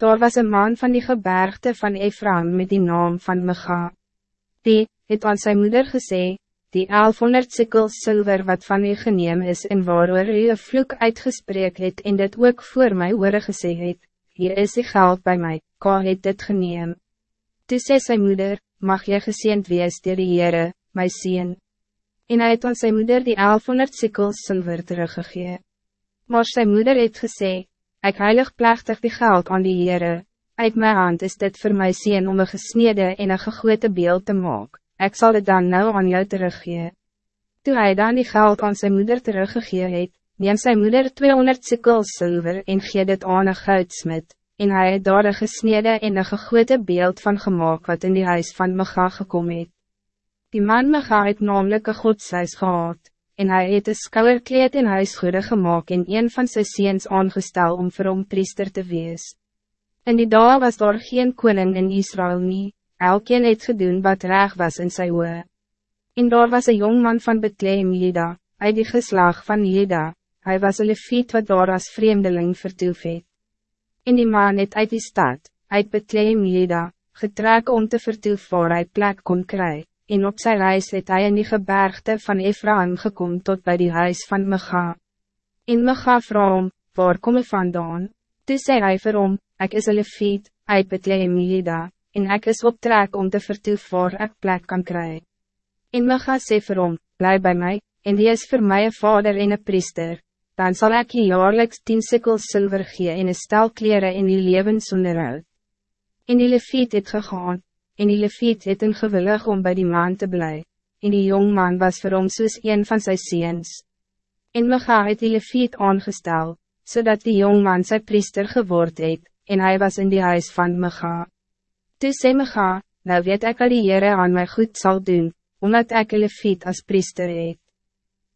Daar was een man van die gebergte van Ephraim met die naam van Mega. Die, het aan zijn moeder gezegd, die 1100 sikkels zilver wat van u geneem is en waarover u een vloek uitgesprek het en dit ook voor mij oore gesê het, hier is die geld bij mij, ka het dit geneem. Toe sê sy moeder, mag jy geseend wees dier die Heere, my sien. En hy het aan sy moeder die 1100 sikkels zilver teruggegee. Maar sy moeder het gesê, ik heilig plechtig die geld aan die Heere, uit my hand is dit voor my sien om een gesnede en een gegote beeld te maken ik zal het dan nou aan jou teruggee. Toen hij dan die geld aan zijn moeder teruggegee het, neem zijn moeder 200 sikkels zilver en gee dit aan een goudsmit, en hij het daar een gesnede en een gegote beeld van gemaakt wat in die huis van Mega gekomen het. Die man Mega het namelijk een godshuis gehad, en hij het een skouwerkleed in huisgoede gemaakt en een van zijn ziens aangestel om vir hom priester te wees. In die dag was daar geen koning in Israël niet elkeen het gedoen wat reg was in sy oe. En daar was een jongman van Bethlehem Jeda, uit die geslag van Jeda, hij was een lefiet wat daar als vreemdeling vertoef het. En die man het uit die stad, uit Bethlehem Jeda, getrek om te vertoef waar hy plek kon kry, en op zijn reis het hy in die gebergte van Ephraim gekom tot bij die huis van Mega. En Mega vraag om, waar kom ik vandaan? Toe sê hy vir hom, ek is een lefiet, uit Bethlehem Jeda, en ik is op trek om te vertoef waar ek plek kan kry. En my ga sê vir hom, bly by my, en die is voor mij een vader en een priester, dan zal ik je jaarlijks tien sikkels zilver gee en een stel kleren in die levensonderhoud. En die lefiet het gegaan, en die lefiet het een gewillig om bij die man te bly, en die jongman was vir hom soos een van sy seens. En ga het die lefiet aangestel, zodat die jongman zijn priester geword het, en hij was in die huis van ga. Toe sê ga, nou weet ek al die Heere aan my goed zal doen, omdat ek een lefiet as priester het.